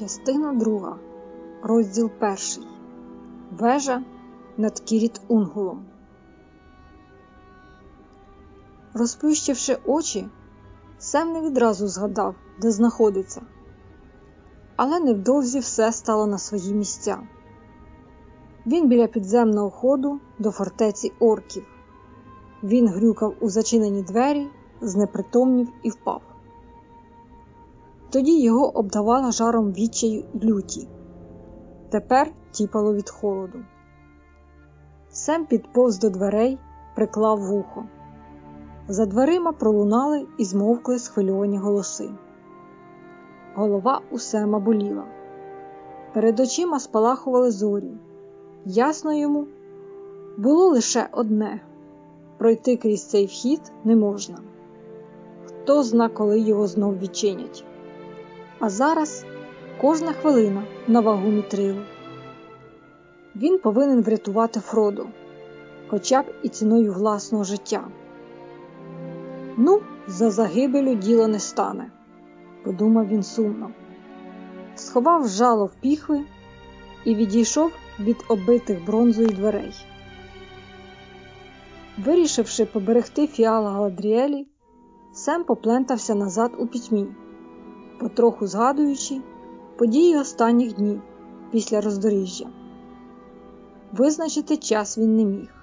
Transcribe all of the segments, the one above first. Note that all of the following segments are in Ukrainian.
Частина друга, розділ перший. Вежа над Кіріт Унгулом. Розплющивши очі, Сем не відразу згадав, де знаходиться. Але невдовзі все стало на свої місця. Він біля підземного ходу до фортеці орків. Він грюкав у зачинені двері, знепритомнів і впав. Тоді його обдавала жаром відчаю і люті. Тепер тіпало від холоду. Сем підповз до дверей, приклав вухо. За дверима пролунали і змовкли схвильовані голоси. Голова у Сема боліла. Перед очима спалахували зорі. Ясно йому було лише одне пройти крізь цей вхід не можна. Хто зна, коли його знов відчинять. А зараз кожна хвилина на вагу мітрилу. Він повинен врятувати Фроду, хоча б і ціною власного життя. Ну, за загибелю діло не стане, подумав він сумно. Сховав жало в піхви і відійшов від оббитих бронзою дверей. Вирішивши поберегти фіала Галадріелі, Сем поплентався назад у пітьмі потроху згадуючи події останніх днів після роздоріжжя. Визначити час він не міг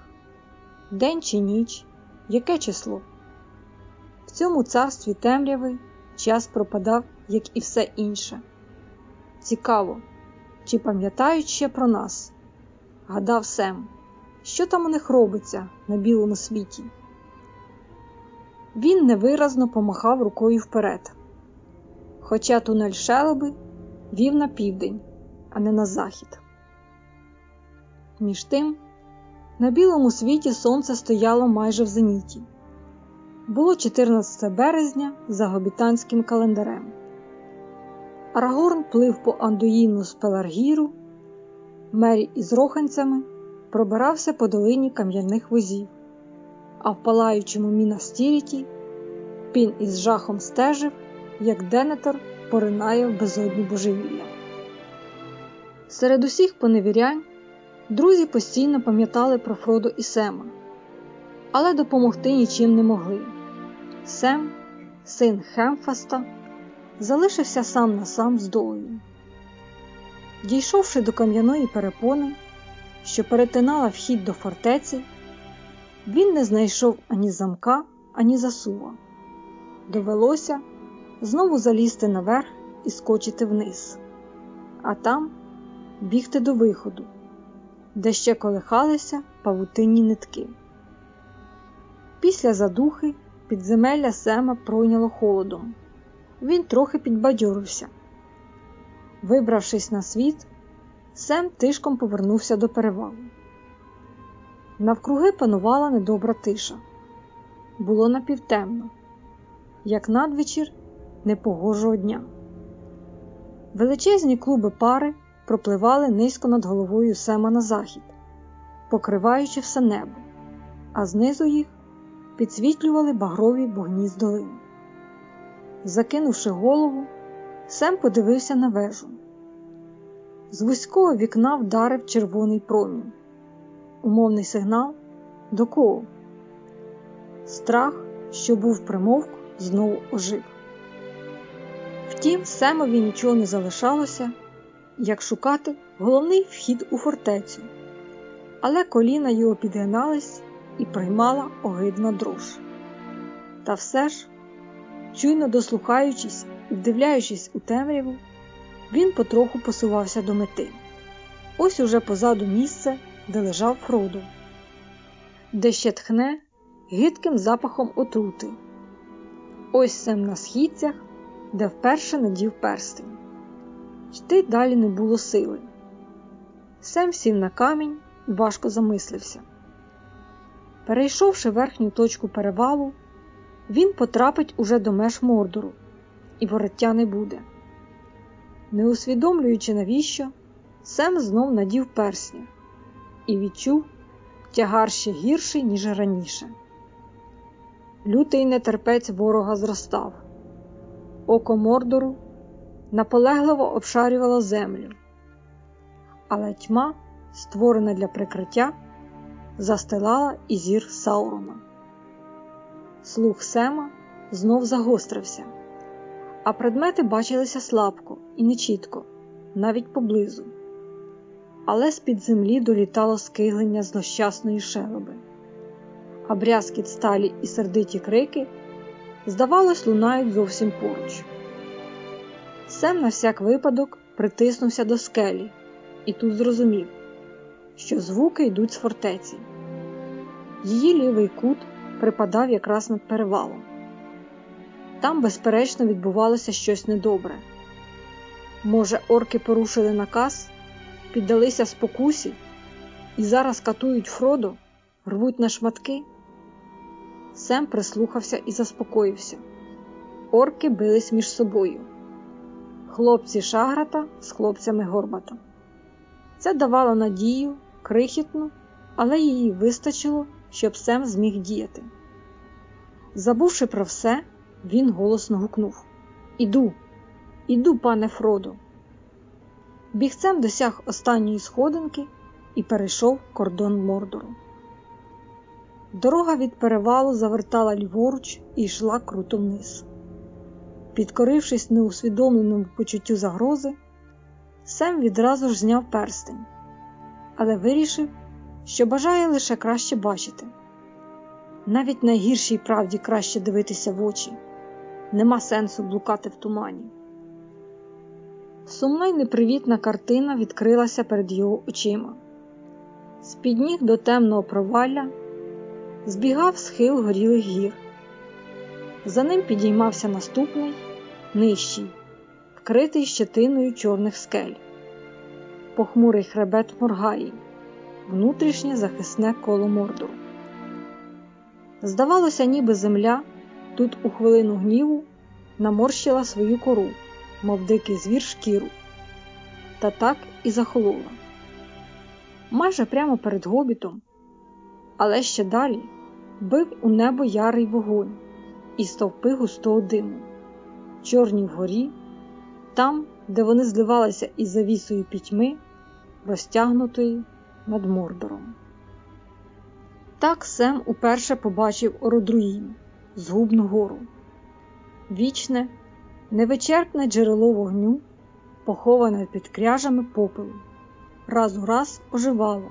день чи ніч, яке число. В цьому царстві темряви час пропадав, як і все інше. Цікаво, чи пам'ятають ще про нас? Гадав Сем, що там у них робиться на білому світі. Він невиразно помахав рукою вперед хоча тунель шелеби вів на південь, а не на захід. Між тим, на білому світі сонце стояло майже в зеніті. Було 14 березня за гобітанським календарем. Арагорн плив по Андуїну з Пеларгіру, Меррі із роханцями пробирався по долині кам'яних возів, а в палаючому Мінас-Тіріті Пін із жахом стежив як Денетор поринає в безодні божевілля. Серед усіх поневірянь друзі постійно пам'ятали про Фродо і Сема, але допомогти нічим не могли. Сем, син Хемфаста, залишився сам на сам з долею. Дійшовши до кам'яної перепони, що перетинала вхід до фортеці, він не знайшов ані замка, ані засува. Довелося знову залізти наверх і скочити вниз, а там бігти до виходу, де ще колихалися павутинні нитки. Після задухи підземелля Сема пройняло холодом. Він трохи підбадьорився. Вибравшись на світ, Сем тишком повернувся до перевалу. Навкруги панувала недобра тиша. Було напівтемно, як надвечір непогожого дня. Величезні клуби пари пропливали низько над головою Сема на захід, покриваючи все небо, а знизу їх підсвітлювали багрові богні з долини. Закинувши голову, Сем подивився на вежу. З вузького вікна вдарив червоний промінь. Умовний сигнал до кого? Страх, що був примовк, знову ожив. Втім, Семові нічого не залишалося, як шукати головний вхід у фортецю, але коліна його підгинались і приймала огидна дрож. Та все ж, чуйно дослухаючись і вдивляючись у темряву, він потроху посувався до мети. Ось уже позаду місце, де лежав Фродо, де ще тхне гидким запахом отрути. Ось сем на східцях де вперше надів перстень. Йти далі не було сили. Сем сів на камінь і важко замислився. Перейшовши верхню точку перевалу, він потрапить уже до меж мордору, і вороття не буде. Не усвідомлюючи, навіщо, Сем знов надів персня і відчув тягар ще гірший, ніж раніше. Лютий нетерпець ворога зростав око Мордору наполегливо обшарювало землю, але тьма, створена для прикриття, застилала і зір Саурона. Слух Сема знов загострився, а предмети бачилися слабко і нечітко, навіть поблизу. Але з-під землі долітало скиглення злощасної шелеби, а брязкіт сталі і сердиті крики, здавалось, лунають зовсім поруч. Сем на всяк випадок притиснувся до скелі і тут зрозумів, що звуки йдуть з фортеці. Її лівий кут припадав якраз над перевалом. Там, безперечно, відбувалося щось недобре. Може, орки порушили наказ, піддалися спокусі і зараз катують Фродо, рвуть на шматки. Сем прислухався і заспокоївся. Орки бились між собою. Хлопці шаграта з хлопцями горбата. Це давало надію, крихітну, але її вистачило, щоб Сем зміг діяти. Забувши про все, він голосно гукнув Іду, іду, пане Фродо. Бігцем досяг останньої сходинки і перейшов кордон Мордору. Дорога від перевалу завертала ліворуч і йшла круто вниз. Підкорившись неусвідомленому почуттю загрози, Сем відразу ж зняв перстень, але вирішив, що бажає лише краще бачити. Навіть найгіршій правді краще дивитися в очі, нема сенсу блукати в тумані. Сумна й непривітна картина відкрилася перед його очима. З під ніг до темного провалля збігав схил горілих гір. За ним підіймався наступний, нижчий, вкритий щетиною чорних скель, похмурий хребет Моргаї, внутрішнє захисне коло мордору. Здавалося, ніби земля тут у хвилину гніву наморщила свою кору, мов дикий звір шкіру, та так і захолола. Майже прямо перед гобітом, але ще далі бив у небо ярий вогонь і стовпи густого диму, чорні вгорі, там, де вони зливалися із завісою пітьми, розтягнутої над Мордором. Так Сем уперше побачив Ородруїн, згубну гору, вічне, невичерпне джерело вогню, поховане під кряжами попелу, раз у раз оживало,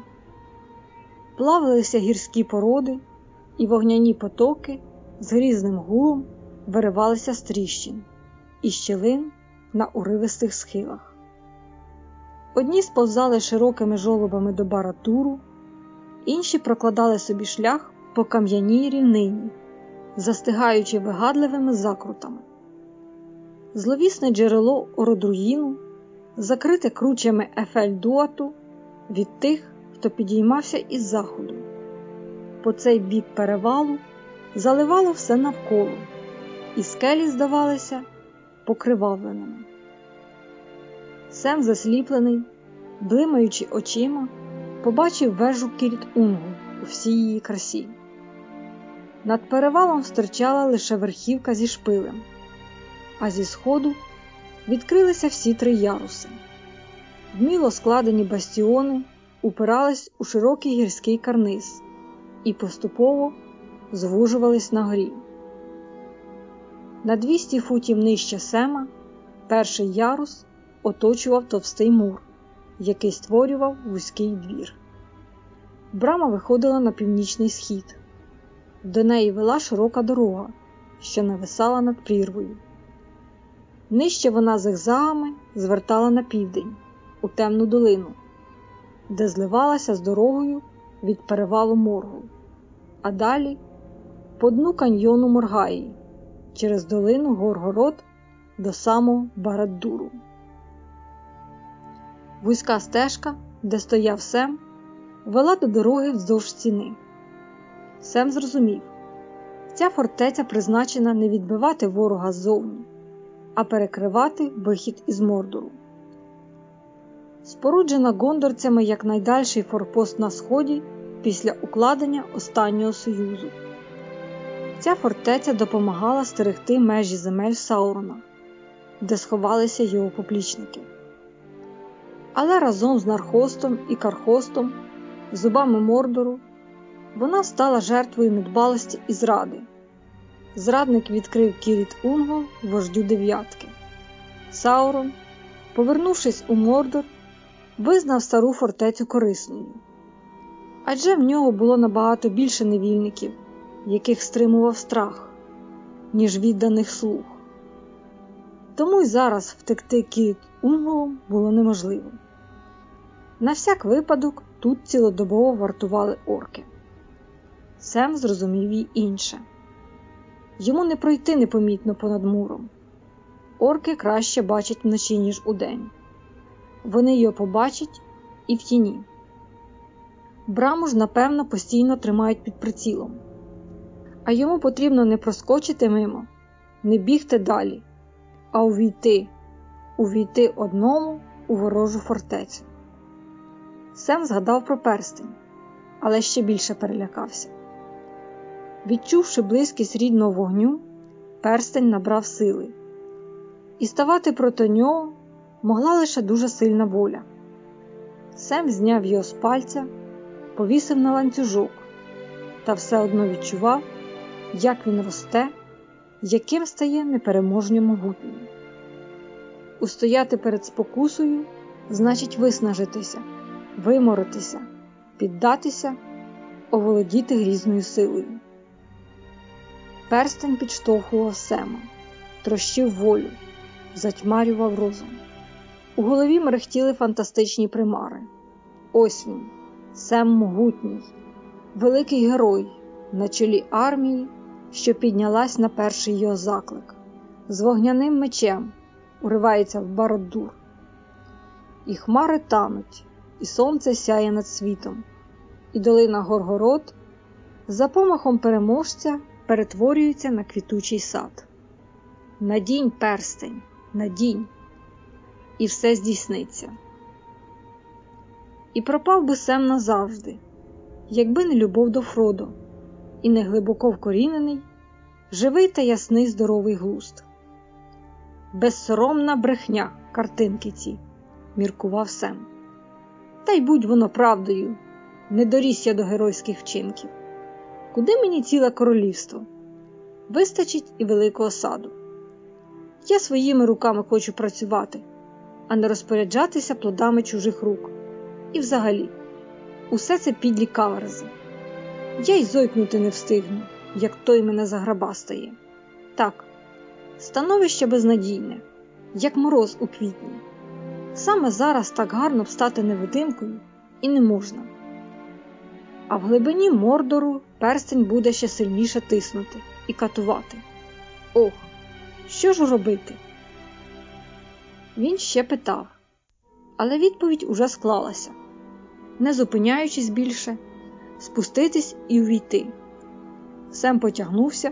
плавилися гірські породи і вогняні потоки з грізним гулом виривалися з тріщин і щілин на уривистих схилах. Одні сповзали широкими жолобами до баратуру, інші прокладали собі шлях по кам'яній рівнині, застигаючи вигадливими закрутами. Зловісне джерело Ородруїну, закрите кручами Ефельдуату від тих, хто підіймався із заходу. По цей бік перевалу заливало все навколо, і скелі здавалися покривавленими. Сем засліплений, блимаючи очима, побачив вежу Кіріт Унгу у всій її красі. Над перевалом стирчала лише верхівка зі шпилем, а зі сходу відкрилися всі три яруси. Вміло складені бастіони упирались у широкий гірський карниз і поступово звужувались на горі. На 200 футів нижче Сема перший ярус оточував товстий мур, який створював вузький двір. Брама виходила на північний схід. До неї вела широка дорога, що нависала над прірвою. Нижче вона зигзагами звертала на південь, у темну долину, де зливалася з дорогою від перевалу моргу, а далі по дну каньйону Моргаї через долину Горгород до самого Бараддуру. Вузька стежка, де стояв Сем, вела до дороги вздовж стіни. Сем зрозумів, ця фортеця призначена не відбивати ворога ззовні, а перекривати вихід із Мордору. Споруджена гондорцями як найдальший форпост на сході після укладення останнього союзу. Ця фортеця допомагала стерегти межі земель Саурона, де сховалися його поплічники. Але разом з нархостом і кархостом, зубами мордору, вона стала жертвою недбалості і зради. Зрадник відкрив Кіріт Унгол вождю дев'ятки. Саурон, повернувшись у Мордор, визнав стару фортецю корисною. Адже в нього було набагато більше невільників, яких стримував страх, ніж відданих слуг. Тому й зараз втекти Кіріт Унголом було неможливо. На всяк випадок тут цілодобово вартували орки. Сем зрозумів і інше йому не пройти непомітно понад муром. Орки краще бачать вночі, ніж удень. Вони його побачать і в тіні. Браму ж, напевно, постійно тримають під прицілом, а йому потрібно не проскочити мимо, не бігти далі, а увійти, увійти одному у ворожу фортецю. Сем згадав про перстень, але ще більше перелякався. Відчувши близькість рідного вогню, перстень набрав сили, і ставати проти нього могла лише дуже сильна воля. Сем зняв його з пальця, повісив на ланцюжок та все одно відчував, як він росте, яким стає непереможньо могутнім. Устояти перед спокусою значить виснажитися, виморитися, піддатися, оволодіти грізною силою. Перстень підштовхував Сема, трощив волю, затьмарював розум. У голові мерехтіли фантастичні примари. Ось він, Сем могутній, великий герой на чолі армії, що піднялась на перший його заклик, з вогняним мечем уривається в Бародур. І хмари тануть, і сонце сяє над світом, і долина Горгород за помахом переможця перетворюється на квітучий сад. Надінь перстень, надінь, і все здійсниться. І пропав би Сем назавжди, якби не любов до Фродо, і не глибоко вкорінений, живий та ясний здоровий глуст. Безсоромна брехня картинки ці, міркував Сем. Та й будь воно правдою, не доріс я до геройських вчинків. Куди мені ціле королівство? Вистачить і великого саду. Я своїми руками хочу працювати, а не розпоряджатися плодами чужих рук. І взагалі, усе це підлі каверзи. Я й зойкнути не встигну, як той мене заграбастає. Так, становище безнадійне, як мороз у квітні. Саме зараз так гарно встати невидимкою і не можна а в глибині мордору перстень буде ще сильніше тиснути і катувати. Ох, що ж робити? Він ще питав, але відповідь уже склалася, не зупиняючись більше, спуститись і увійти. Сем потягнувся,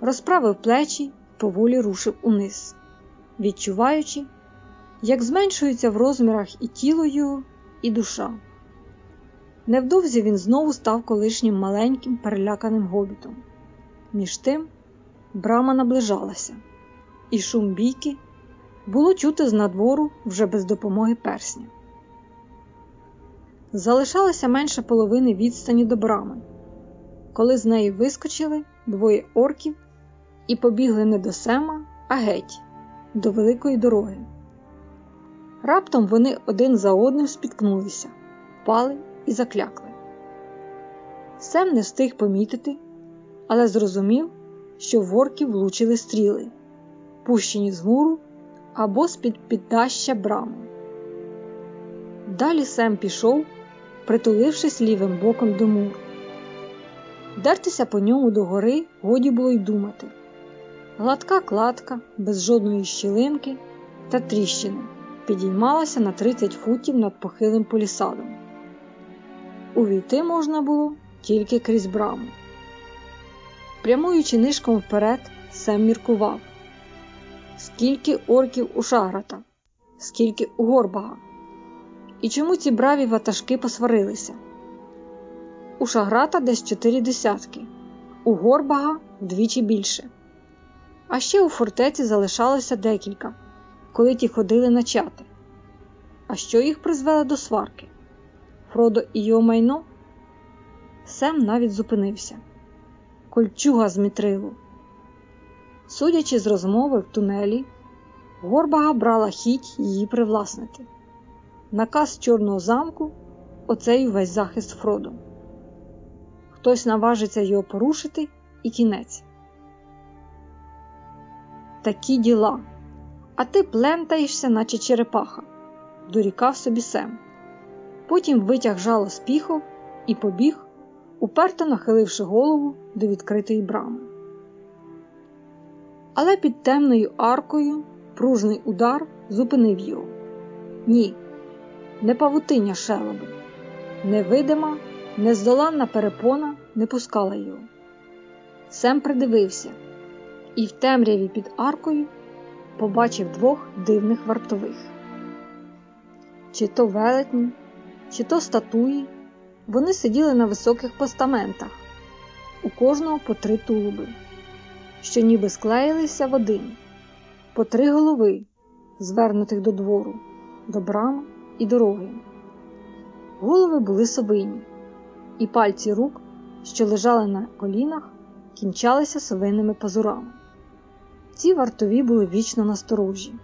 розправив плечі поволі рушив униз, відчуваючи, як зменшується в розмірах і тіло його, і душа. Невдовзі він знову став колишнім маленьким переляканим гобітом. Між тим брама наближалася, і шум бійки було чути з надвору вже без допомоги персня. Залишалося менше половини відстані до брами, коли з неї вискочили двоє орків і побігли не до Сема, а геть, до великої дороги. Раптом вони один за одним спіткнулися, впали і заклякли. Сем не встиг помітити, але зрозумів, що ворки влучили стріли, пущені з муру або з-під піддаща браму. Далі Сем пішов, притулившись лівим боком до муру. Дертися по ньому до гори годі було й думати. Гладка кладка, без жодної щілинки та тріщини, підіймалася на 30 футів над похилим полісадом. Увійти можна було тільки крізь браму. Прямуючи нишком вперед, Сем міркував, скільки орків у шаграта, скільки у горбага. І чому ці браві ватажки посварилися? У шаграта десь чотири десятки, у горбага вдвічі більше. А ще у фортеці залишалося декілька, коли ті ходили на чати. А що їх призвело до сварки? Фродо і його майно? Сем навіть зупинився. Кольчуга з мітрилу. Судячи з розмови в тунелі, Горбага брала хіть її привласнити. Наказ Чорного замку оцей весь захист Фроду. Хтось наважиться його порушити і кінець. Такі діла. А ти плентаєшся, наче черепаха, дорікав собі Сем. Потім витяг жало з піхов і побіг, уперто нахиливши голову до відкритої брами. Але під темною аркою пружний удар зупинив його. Ні, не павутиння шелоби, невидима, нездоланна перепона не пускала його. Сем придивився і в темряві під аркою побачив двох дивних вартових. Чи то велетні, чи то статуї, вони сиділи на високих постаментах, у кожного по три тулуби, що ніби склеїлися в один, по три голови, звернутих до двору, до брами і дороги. Голови були совині, і пальці рук, що лежали на колінах, кінчалися совинними пазурами. Ці вартові були вічно насторожі,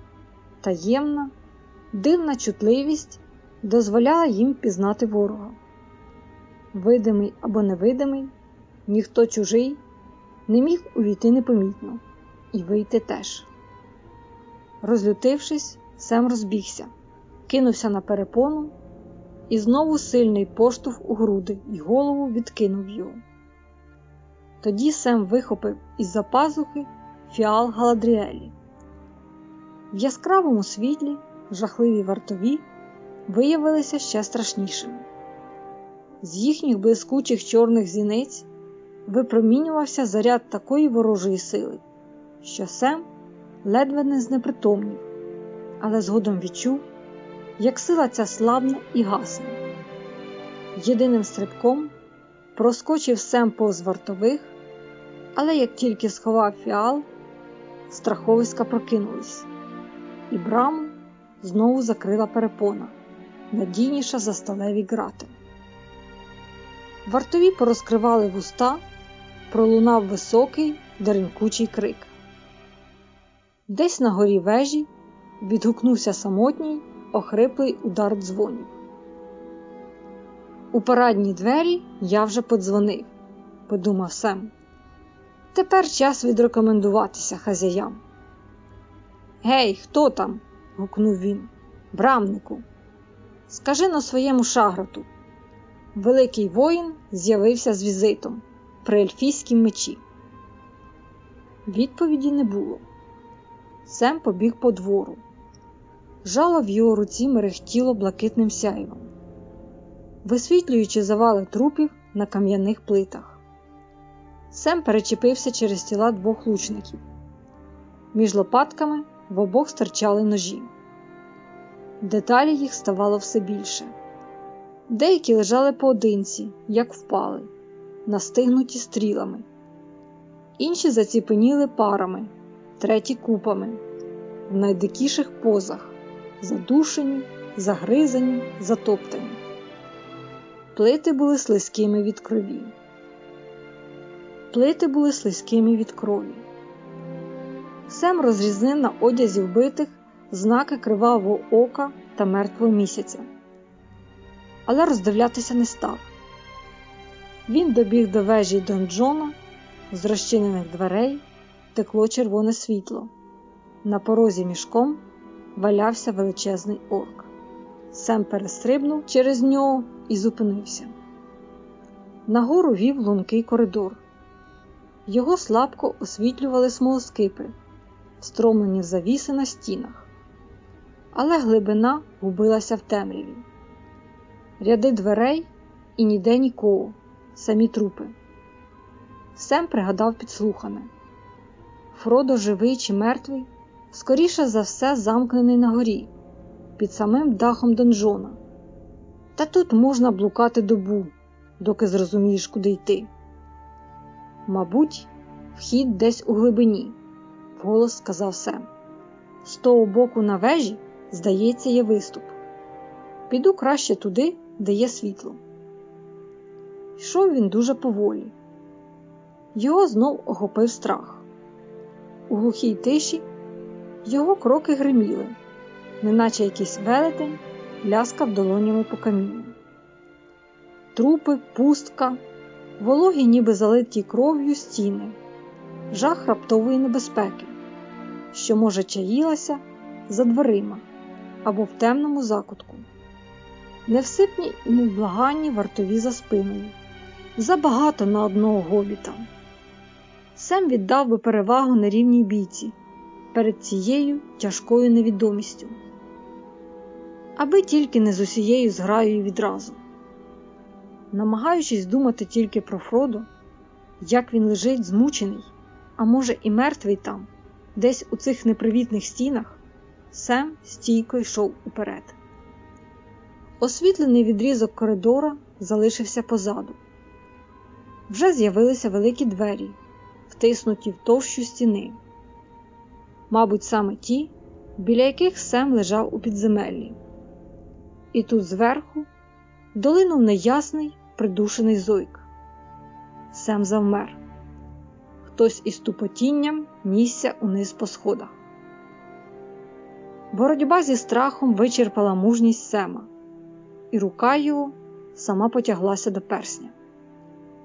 таємна, дивна чутливість дозволяла їм пізнати ворога. Видимий або невидимий, ніхто чужий не міг увійти непомітно і вийти теж. Розлютившись, Сем розбігся, кинувся на перепону, і знову сильний поштовх у груди і голову відкинув його. Тоді Сем вихопив із за пазухи фіал Галадріелі. В яскравому світлі жахливі вартові виявилися ще страшнішими. З їхніх блискучих чорних зіниць випромінювався заряд такої ворожої сили, що Сем ледве не знепритомнів, але згодом відчув, як сила ця слабне і гасне. Єдиним стрибком проскочив Сем повз вартових, але як тільки сховав фіал, страховиська прокинулись, і браму знову закрила перепона, надійніша за сталеві грати. Вартові порозкривали вуста, пролунав високий, деренкучий крик. Десь на горі вежі відгукнувся самотній, охриплий удар дзвонів. У парадні двері я вже подзвонив, подумав Сем. Тепер час відрекомендуватися хазяям. Гей, хто там? гукнув він. Брамнику. Скажи на своєму шаграту. Великий воїн з'явився з візитом при ельфійськім мечі. Відповіді не було. Сем побіг по двору. Жало в його руці мерехтіло блакитним сяйвом, висвітлюючи завали трупів на кам'яних плитах. Сем перечепився через тіла двох лучників. Між лопатками в обох стирчали ножі. Деталі їх ставало все більше. Деякі лежали поодинці, як впали, настигнуті стрілами, інші заціпеніли парами, треті купами, в найдикіших позах, задушені, загризані, затоптані. Плити були слизькими від крові. Плити були слизькими від крові. Сем розрізнив на одязі вбитих знаки кривавого ока та мертвого місяця, але роздивлятися не став. Він добіг до вежі донджона, з розчинених дверей текло червоне світло. На порозі мішком валявся величезний орк. Сем перестрибнув через нього і зупинився. Нагору вів лункий коридор. Його слабко освітлювали смолоскипи, встромлені в завіси на стінах, але глибина губилася в темряві. Ряди дверей і ніде нікого, самі трупи. Сем пригадав підслухане. Фродо живий чи мертвий, скоріше за все, замкнений на горі, під самим дахом донжона. Та тут можна блукати добу, доки зрозумієш, куди йти. Мабуть, вхід десь у глибині, вголос сказав Сем. З того боку на вежі, здається, є виступ. Піду краще туди, де є світло. Йшов він дуже поволі. Його знов охопив страх. У глухій тиші його кроки гриміли, неначе якийсь велетень ляскав долонями по камінню. Трупи, пустка, вологі, ніби залиті кров'ю стіни, жах раптової небезпеки, що, може, чаїлася за дверима або в темному закутку. Невсипні і невблаганні вартові за спиною. Забагато на одного гобіта. Сем віддав би перевагу на рівній бійці перед цією тяжкою невідомістю, аби тільки не з усією зграєю відразу. Намагаючись думати тільки про Фродо, як він лежить змучений, а може, і мертвий там, десь у цих непривітних стінах, Сем стійко йшов уперед. Освітлений відрізок коридора залишився позаду. Вже з'явилися великі двері, втиснуті в товщу стіни. Мабуть, саме ті, біля яких Сем лежав у підземеллі. І тут зверху долинув неясний придушений зойк. Сем завмер. Хтось із тупотінням нісся униз по сходах. Боротьба зі страхом вичерпала мужність Сема, і рука його сама потяглася до персня.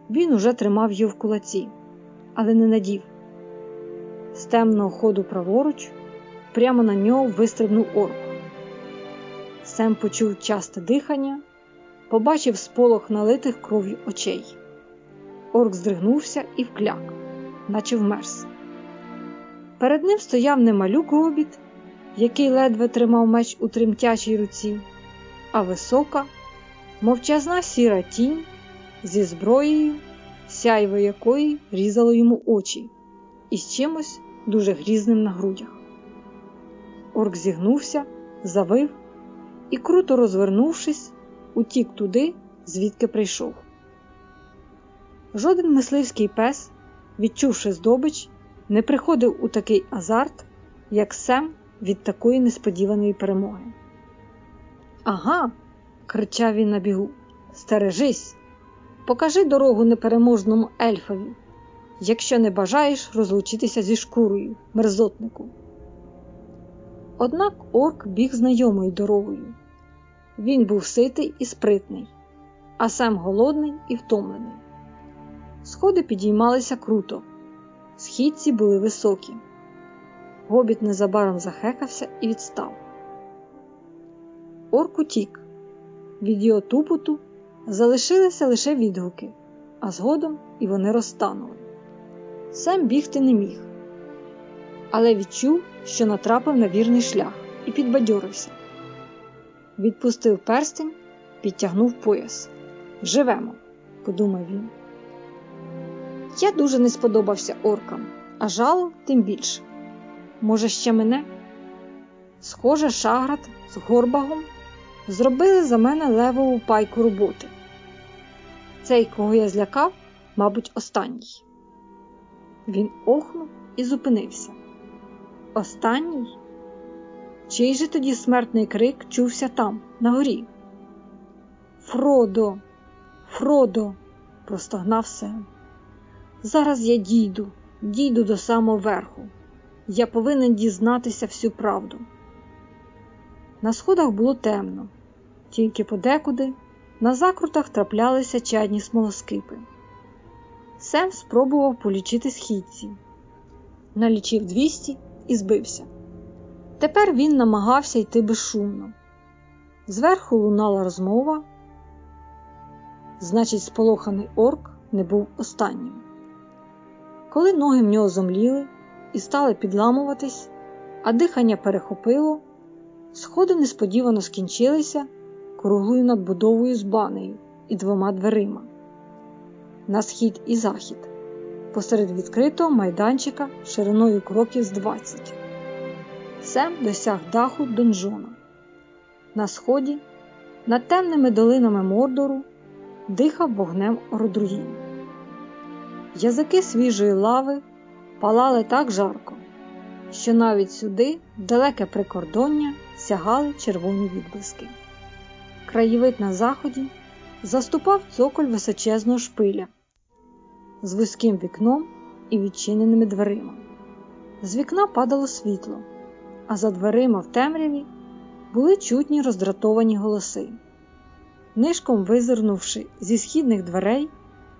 Він уже тримав його в кулаці, але не надів. З темного ходу праворуч прямо на нього вистрибнув орк. Сем почув часте дихання, побачив сполох налитих кров'ю очей. Орк здригнувся і вкляк, наче вмерз. Перед ним стояв не малюк гобіт, який ледве тримав меч у тремтячій руці, а висока, мовчазна сіра тінь зі зброєю, сяйво якої різало йому очі, і з чимось дуже грізним на грудях. Орк зігнувся, завив і, круто розвернувшись, утік туди, звідки прийшов. Жоден мисливський пес, відчувши здобич, не приходив у такий азарт, як Сем від такої несподіваної перемоги. Ага, кричав він на бігу, стережись, покажи дорогу непереможному ельфові, якщо не бажаєш розлучитися зі шкурою, мерзотнику. Однак орк біг знайомою дорогою. Він був ситий і спритний, а сам голодний і втомлений. Сходи підіймалися круто, східці були високі. Гобіт незабаром захекався і відстав. Орк утік. Від його тупоту залишилися лише відгуки, а згодом і вони розтанули. Сем бігти не міг, але відчув, що натрапив на вірний шлях і підбадьорився. Відпустив перстень, підтягнув пояс. Живемо, подумав він. Я дуже не сподобався оркам, а жало тим більше. Може, ще мене? Схоже, шаград з горбагом зробили за мене левову пайку роботи. Цей, кого я злякав, мабуть, останній. Він охнув і зупинився. Останній? Чий же тоді смертний крик чувся там, на горі? Фродо, Фродо, простогнав Сем. Зараз я дійду, дійду до самого верху. Я повинен дізнатися всю правду. На сходах було темно, тільки подекуди на закрутах траплялися чадні смолоскипи. Сем спробував полічити східці, налічив 200 і збився. Тепер він намагався йти безшумно. Зверху лунала розмова, значить, сполоханий орк не був останнім. Коли ноги в нього зомліли і стали підламуватись, а дихання перехопило, сходи несподівано скінчилися круглою надбудовою з банею і двома дверима. На схід і захід, посеред відкритого майданчика шириною кроків з 20. Сем досяг даху донжона. На сході, над темними долинами Мордору, дихав вогнем Ородруїн. Язики свіжої лави палали так жарко, що навіть сюди, в далеке прикордоння, сягали червоні відблиски. Краєвид на заході заступав цоколь височезного шпиля з вузьким вікном і відчиненими дверима. З вікна падало світло, а за дверима в темряві були чутні роздратовані голоси. Нишком визирнувши зі східних дверей,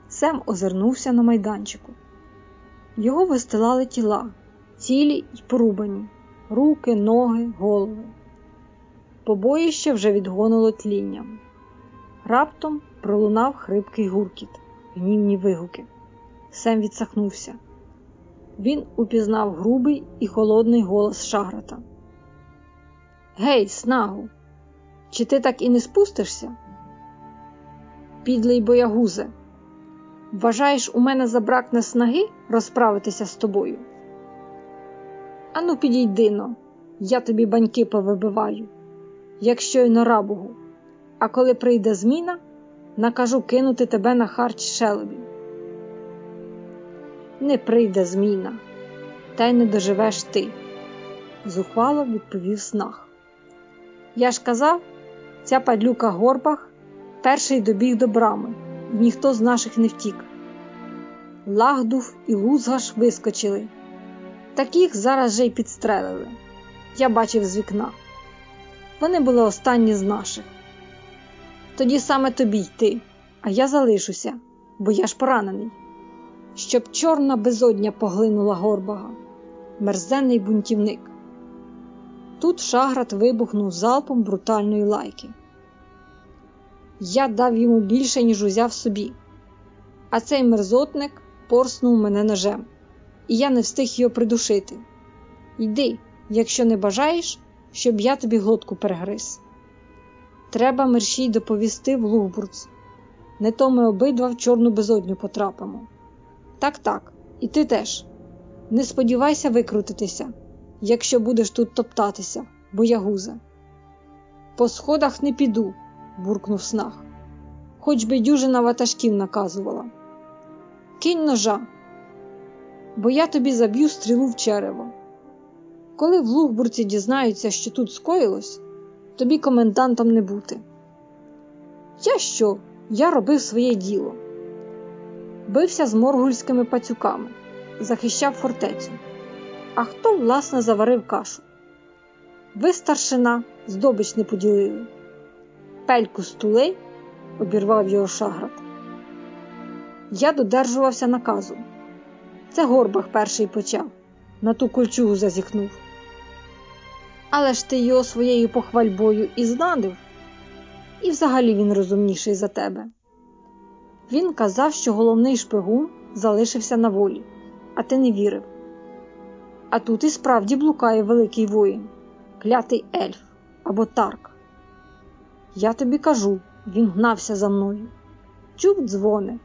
Сем озирнувся на майданчику. Його вистилали тіла, цілі й порубані, руки, ноги, голови. Побоїще вже відгонило тлінням. Раптом пролунав хрипкий гуркіт, гнівні вигуки. Сем відсахнувся. Він упізнав грубий і холодний голос шаграта. Гей, снагу, чи ти так і не спустишся? Підлий боягузе, вважаєш, у мене забракне снаги розправитися з тобою? Ану, підійди но, я тобі баньки повибиваю, якщо й на рабугу, а коли прийде зміна, накажу кинути тебе на харч шелебі. Не прийде зміна, та й не доживеш ти, зухвало відповів снах. Я ж казав, ця падлюка горбах перший добіг до брами, і ніхто з наших не втік. Лагдув і Лузгаш вискочили. Таких зараз же й підстрелили. Я бачив з вікна. Вони були останні з наших. Тоді саме тобі йти, а я залишуся, бо я ж поранений. Щоб чорна безодня поглинула горбага, мерзенний бунтівник. Тут шаграт вибухнув залпом брутальної лайки. Я дав йому більше, ніж узяв собі, а цей мерзотник порснув мене ножем, і я не встиг його придушити. Йди, якщо не бажаєш, щоб я тобі глотку перегриз. Треба мерщій доповісти в Лугбурц. Не то ми обидва в чорну безодню потрапимо. Так, так, і ти теж. Не сподівайся викрутитися, якщо будеш тут топтатися, боягузе. По сходах не піду, буркнув снах, хоч би дюжина ватажків наказувала. Кинь ножа, бо я тобі заб'ю стрілу в черево. Коли в Лугбурці дізнаються, що тут скоїлось, тобі комендантом не бути. Я що? Я робив своє діло. Бився з моргульськими пацюками, захищав фортецю. А хто, власне, заварив кашу? Ви, старшина, здобич не поділили. Пельку стулей, обірвав його шаграт. Я додержувався наказу. Це Горбах перший почав, на ту кольчугу зазіхнув. Але ж ти його своєю похвальбою і знадив, і взагалі він розумніший за тебе. Він казав, що головний шпигун залишився на волі, а ти не вірив. А тут і справді блукає великий воїн, клятий ельф або тарк. Я тобі кажу, він гнався за мною. Чув дзвони.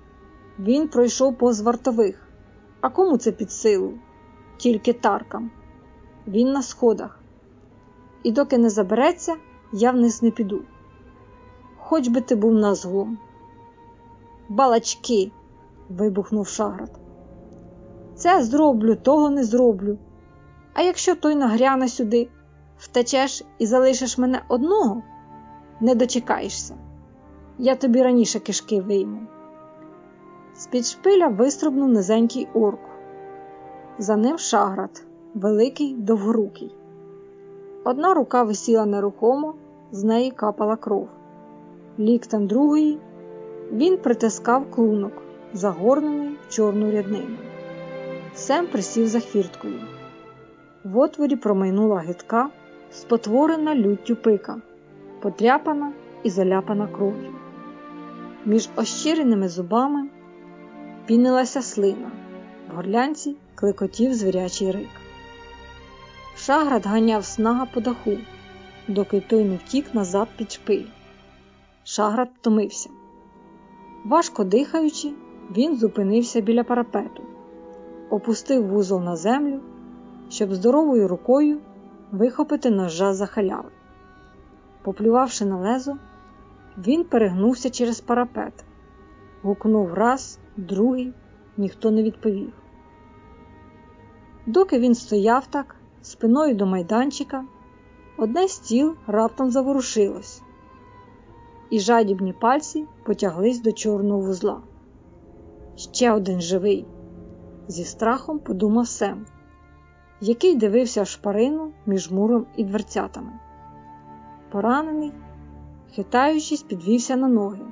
Він пройшов повз вартових. А кому це під силу? Тільки таркам. Він на сходах. І доки не забереться, я вниз не піду. Хоч би ти був назгом. Балачки. вибухнув шаграт. Це зроблю, того не зроблю. А якщо той нагряне сюди, втечеш і залишиш мене одного, не дочекаєшся. Я тобі раніше кишки вийму. З-під шпиля вистрибнув низенький орк. За ним шаграт, великий, довгорукий. Одна рука висіла нерухомо, з неї капала кров. Ліктем другої він притискав клунок, загорнений в чорну ряднину. Сем присів за хвірткою. В отворі промайнула гидка, спотворена люттю пика, потряпана і заляпана кров'ю. Між ощиреними зубами пінилася слина, в горлянці клекотів звірячий рик. Шаград ганяв снага по даху, доки той не втік назад під шпиль. Шаград втомився. Важко дихаючи, він зупинився біля парапету, опустив вузол на землю, щоб здоровою рукою вихопити ножа за халяви. Поплювавши на лезо, він перегнувся через парапет, гукнув раз, другий, ніхто не відповів. Доки він стояв так, спиною до майданчика, одне стіл раптом заворушилось, і жадібні пальці потяглись до чорного вузла. Ще один живий, зі страхом подумав Сем, який дивився шпарину між муром і дверцятами. Поранений, хитаючись, підвівся на ноги,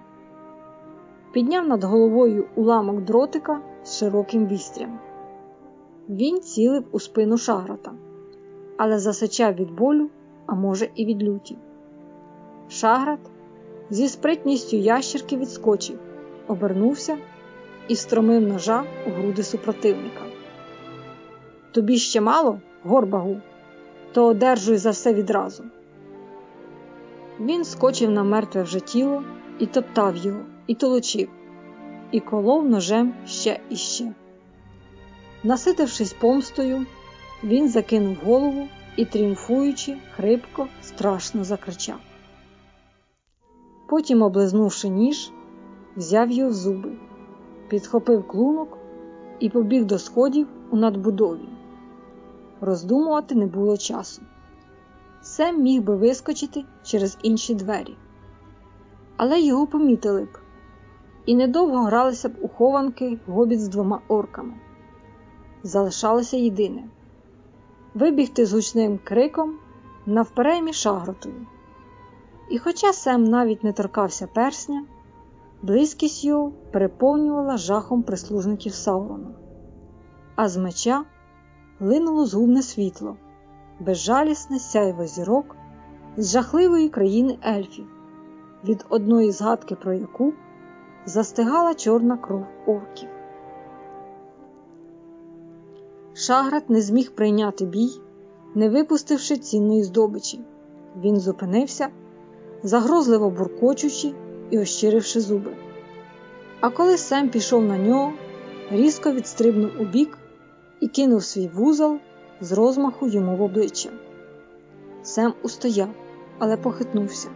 підняв над головою уламок дротика з широким вістрям. Він цілив у спину шаграта, але засичав від болю, а може, і від люті. Шаграт зі спритністю ящерки відскочив, обернувся і стромив ножа у груди супротивника. Тобі ще мало, горбагу, то одержуй за все відразу. Він скочив на мертве вже тіло і топтав його, і толочив, і колов ножем ще і ще. Наситившись помстою, він закинув голову і, тріумфуючи, хрипко, страшно закричав. Потім, облизнувши ніж, взяв його в зуби, підхопив клунок і побіг до сходів у надбудові. Роздумувати не було часу. Сем міг би вискочити через інші двері, але його помітили б, і недовго гралися б у хованки гобіт з двома орками. Залишалося єдине вибігти з гучним криком навпереймі шагротою. І хоча Сем навіть не торкався персня, близькість його переповнювала жахом прислужників Саурона, а з меча линуло згубне світло, безжалісне сяйво зірок з жахливої країни ельфів, від одної згадки про яку застигала чорна кров орків. Шаграт не зміг прийняти бій, не випустивши цінної здобичі. Він зупинився, загрозливо буркочучи і ощиривши зуби. А коли Сем пішов на нього, різко відстрибнув у бік і кинув свій вузол з розмаху йому в обличчя. Сем устояв, але похитнувся.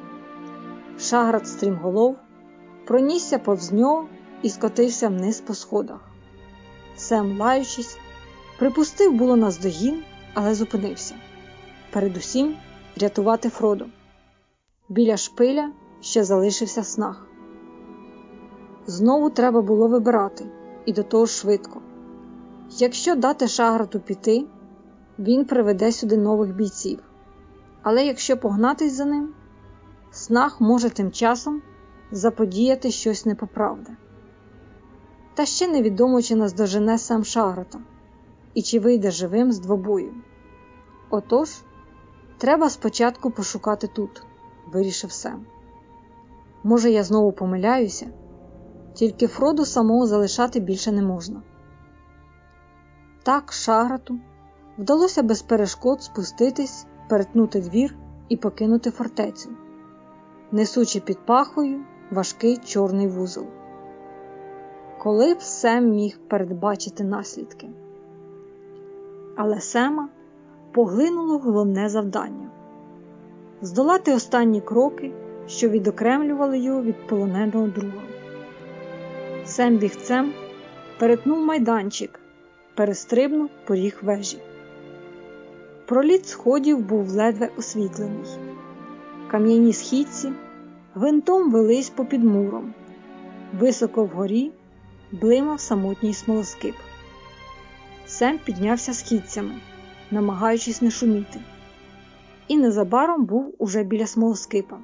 Шаграт стрімголов, пронісся повз нього і скотився вниз по сходах. Сем, лаючись, припустив було наздогін, але зупинився. Передусім рятувати Фродо. Біля шпиля ще залишився снах. Знову треба було вибирати, і до того швидко. Якщо дати шаграту піти, він приведе сюди нових бійців. Але якщо погнатись за ним, снах може тим часом заподіяти щось непоправде. Та ще невідомо, чи наздожене сам шаграта і чи вийде живим з двобою. Отож, треба спочатку пошукати тут, вирішив Сем. Може, я знову помиляюся, тільки Фроду самого залишати більше не можна. Так, шаграту вдалося без перешкод спуститись, перетнути двір і покинути фортецю, несучи під пахою важкий чорний вузол. Коли б Сем міг передбачити наслідки. Але Сема поглинуло головне завдання здолати останні кроки, що відокремлювали його від полоненого друга. Сем бігцем перетнув майданчик, перестрибнув поріг вежі. Проліт сходів був ледве освітлений. Кам'яні східці гвинтом велись попід муром. Високо вгорі блимав самотній смолоскип. Сем піднявся східцями, намагаючись не шуміти, і незабаром був уже біля смолоскипа.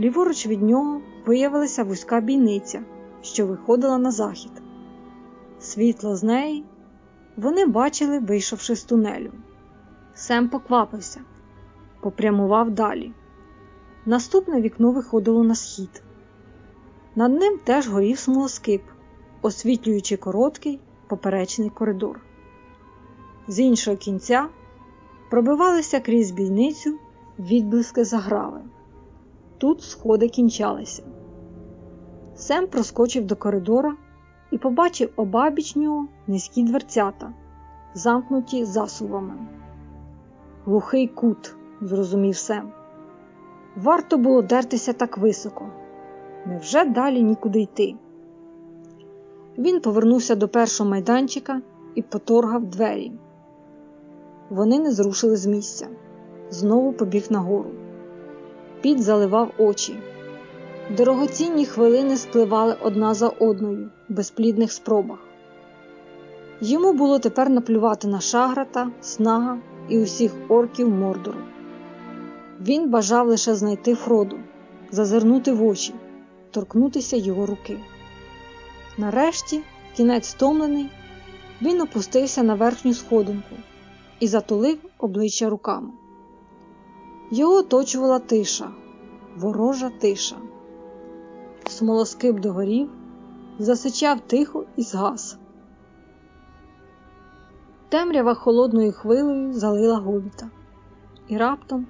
Ліворуч від нього виявилася вузька бійниця, що виходила на захід. Світло з неї вони бачили, вийшовши з тунелю. Сем поквапився, попрямував далі. Наступне вікно виходило на схід. Над ним теж горів смолоскип, освітлюючи короткий поперечний коридор. З іншого кінця пробивалися крізь бійницю відблиски заграви. Тут сходи кінчалися. Сем проскочив до коридора і побачив обабіч нього низькі дверцята, замкнуті засувами. Глухий кут, зрозумів Сем. Варто було дертися так високо. Невже далі нікуди йти? Він повернувся до першого майданчика і поторгав двері. вони не зрушили з місця. Знову побіг нагору. Піт заливав очі. Дорогоцінні хвилини спливали одна за одною в безплідних спробах. Йому було тепер наплювати на шаграта, снага і усіх орків Мордору. Він бажав лише знайти Фроду, зазирнути в очі, торкнутися його руки. Нарешті, кінець стомлений, він опустився на верхню сходинку і затулив обличчя руками. Його оточувала тиша, ворожа тиша. Смолоскип догорів, засичав тихо і згас. Темрява холодною хвилею залила гобіта. І раптом,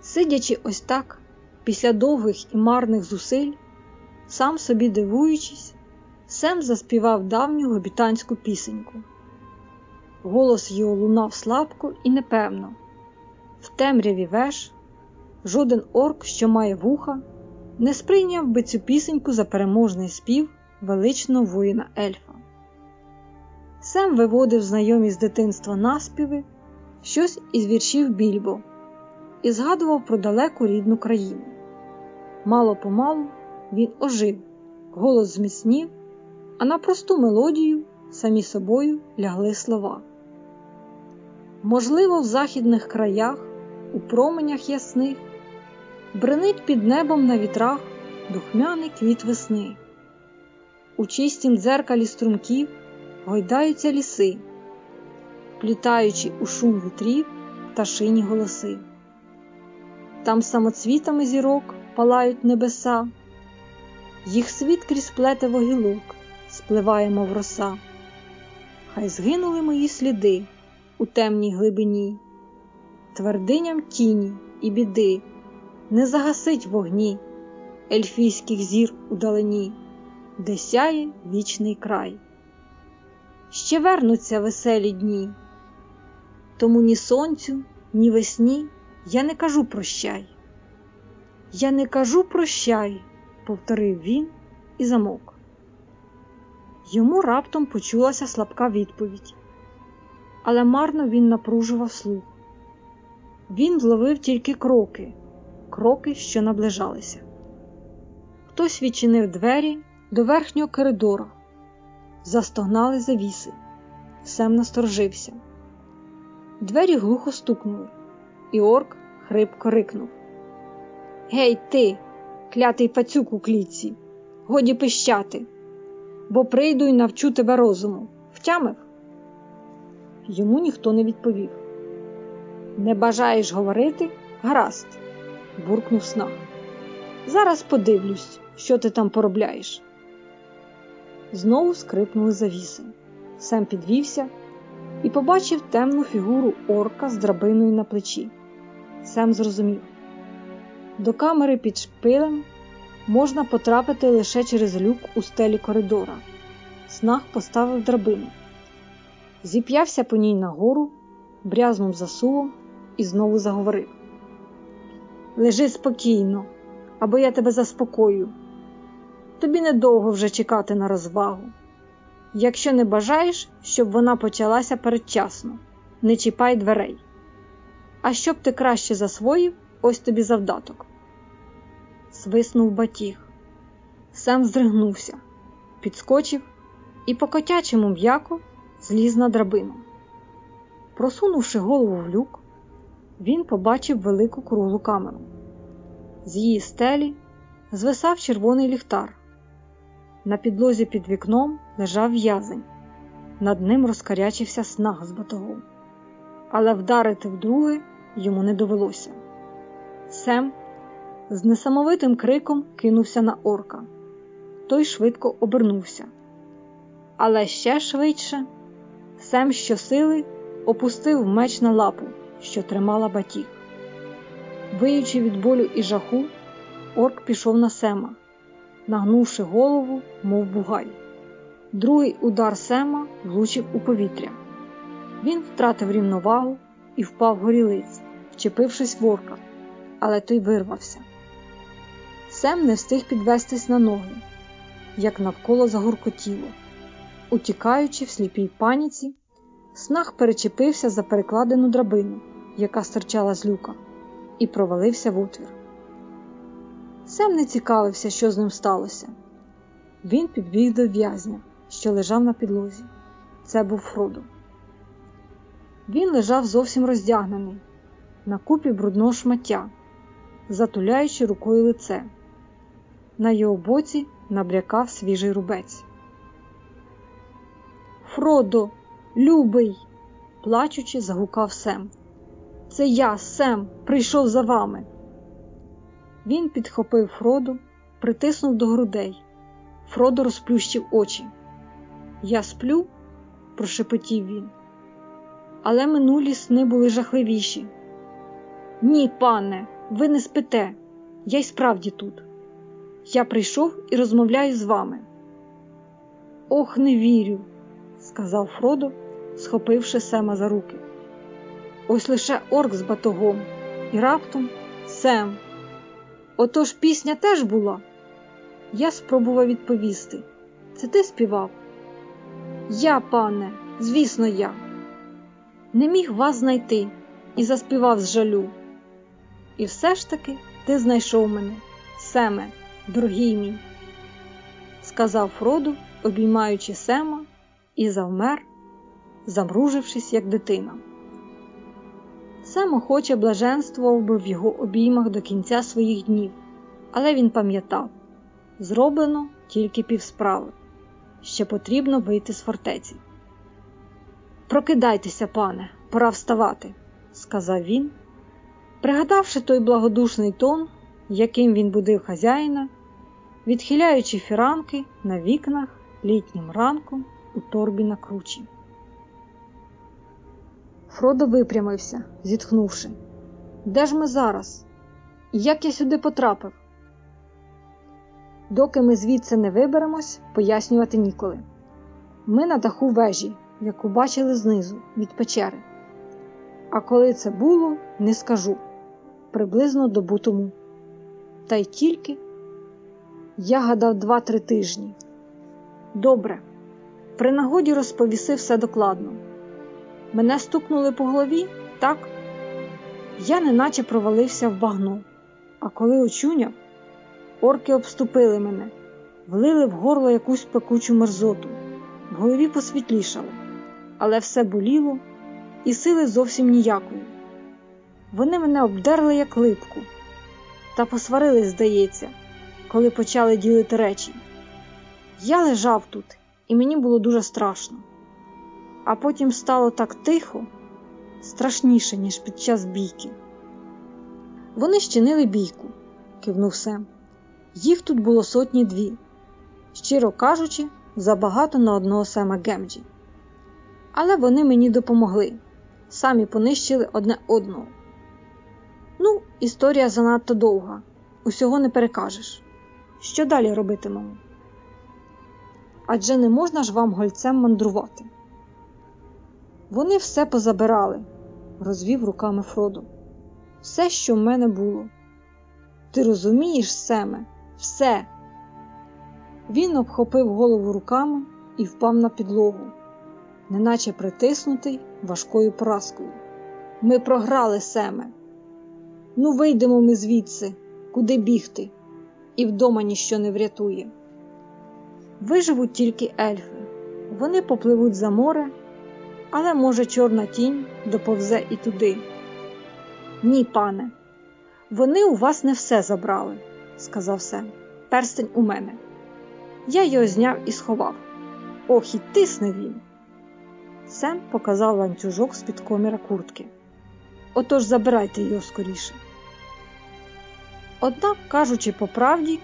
сидячи ось так, після довгих і марних зусиль, сам собі дивуючись, Сем заспівав давню гобітанську пісеньку. Голос його лунав слабко і непевно. В темряві веж жоден орк, що має вуха, не сприйняв би цю пісеньку за переможний спів величного воїна ельфа. Сем виводив знайомі з дитинства наспіви, щось із віршів більбо, і згадував про далеку рідну країну. Мало помалу він ожив, голос зміцнів, а на просту мелодію самі собою лягли слова. Можливо, в західних краях, у променях ясних, бренить під небом на вітрах духмяний квіт весни. У чистім дзеркалі струмків гойдаються ліси, вплітаючи у шум вітрів пташині голоси. Там самоцвітами зірок палають небеса, їх світ крізь плете вогілок спливає, мов роса. Хай згинули мої сліди у темній глибині, твердиням тіні і біди не загасить вогні ельфійських зір удалині, де сяє вічний край. Ще вернуться веселі дні, тому ні сонцю, ні весні я не кажу прощай. Я не кажу прощай, повторив він і замовк. Йому раптом почулася слабка відповідь, але марно він напружував слух. Він зловив тільки кроки, кроки, що наближалися. Хтось відчинив двері до верхнього коридору, застогнали завіси. Сем насторожився. Двері глухо стукнули, і орк хрипко рикнув: Гей, ти, клятий пацюк у клітці, годі пищати, бо прийду й навчу тебе розуму. Втямив? Йому ніхто не відповів. Не бажаєш говорити? Гаразд, буркнув снах. Зараз подивлюсь, що ти там поробляєш. Знову скрипнули завіси. Сем підвівся і побачив темну фігуру орка з драбиною на плечі. Сем зрозумів. До камери під шпилем можна потрапити лише через люк у стелі коридора. Снах поставив драбину, зіп'явся по ній нагору, брязнув засувом і знову заговорив: Лежи спокійно, або я тебе заспокою. Тобі недовго вже чекати на розвагу. Якщо не бажаєш, щоб вона почалася передчасно, не чіпай дверей. А щоб ти краще засвоїв, ось тобі завдаток. Свиснув батіг. Сем здригнувся, підскочив і по котячому м'яко зліз на драбину. Просунувши голову в люк, він побачив велику круглу камеру. З її стелі звисав червоний ліхтар. На підлозі під вікном лежав в'язень, над ним розкарячився снаг з батогом, але вдарити вдруге йому не довелося. Сем з несамовитим криком кинувся на орка. Той швидко обернувся. Але ще швидше Сем щосили опустив меч на лапу, що тримала батіг. Виючи від болю і жаху, орк пішов на Сема, нагнувши голову, мов бугай. Другий удар Сема влучив у повітря. Він втратив рівновагу і впав горілиць, вчепившись в орка, але той вирвався. Сем не встиг підвестись на ноги, як навколо загоркотіло. Утікаючи в сліпій паніці, Снах перечепився за перекладену драбину, яка стирчала з люка, і провалився в отвір. Сем не цікавився, що з ним сталося. Він підбіг до в'язня, що лежав на підлозі. Це був Фродо. Він лежав зовсім роздягнений, на купі брудного шмаття, затуляючи рукою лице. На його боці набрякав свіжий рубець. Фродо, любий, плачучи, загукав Сем. Це я, Сем, прийшов за вами. Він підхопив Фроду, притиснув до грудей. Фродо розплющив очі. Я сплю, прошепотів він. Але минулі сни були жахливіші. Ні, пане, ви не спите. Я й справді тут. Я прийшов і розмовляю з вами. Ох, не вірю, сказав Фродо, схопивши Сема за руки. Ось лише орк з батогом, і раптом Сем. Отож пісня теж була. Я спробував відповісти. Це ти співав? Я, пане, звісно, я. Не міг вас знайти і заспівав з жалю. І все ж таки ти знайшов мене, Семе, дорогий мій, сказав Фроду, обіймаючи Сема, і завмер, замружившись, як дитина. Сем охоче блаженствував би в його обіймах до кінця своїх днів, але він пам'ятав зроблено тільки півсправи. Ще потрібно вийти з фортеці. Прокидайтеся, пане, пора вставати, сказав він, пригадавши той благодушний тон, яким він будив хазяїна, відхиляючи фіранки на вікнах літнім ранком у торбі на кручі. Фродо випрямився, зітхнувши. Де ж ми зараз? І як я сюди потрапив? Доки ми звідси не виберемось, пояснювати ніколи. Ми на даху вежі, яку бачили знизу від печери. А коли це було, не скажу приблизно добу тому. Та й тільки я гадав два-три тижні. Добре, при нагоді розповіси все докладно. Мене стукнули по голові, так? Я неначе провалився в багно, а коли очуняв, орки обступили мене, влили в горло якусь пекучу мерзоту, в голові посвітлішало, але все боліло, і сили зовсім ніякої. Вони мене обдерли як липку, та посварились, здається, коли почали ділити речі. Я лежав тут, і мені було дуже страшно а потім стало так тихо, страшніше, ніж під час бійки. Вони щинили бійку, кивнув Сем. Їх тут було сотні дві, щиро кажучи, забагато на одного Сема Гемджі. Але вони мені допомогли, самі понищили одне одного. Ну, історія занадто довга, усього не перекажеш. Що далі робитимемо? Адже не можна ж вам гольцем мандрувати. Вони все позабирали, розвів руками Фроду. Все, що в мене було. Ти розумієш, Семе, все. Він обхопив голову руками і впав на підлогу, неначе притиснутий важкою поразкою. Ми програли Семе. Ну, вийдемо ми звідси, куди бігти, і вдома ніщо не врятує. Виживуть тільки ельфи, вони попливуть за море але, може, чорна тінь доповзе і туди. Ні, пане, вони у вас не все забрали, сказав Сем. Перстень у мене. Я його зняв і сховав. Ох, і тисне він. Сем показав ланцюжок з-під коміра куртки. Отож забирайте його скоріше. Однак, кажучи по правді,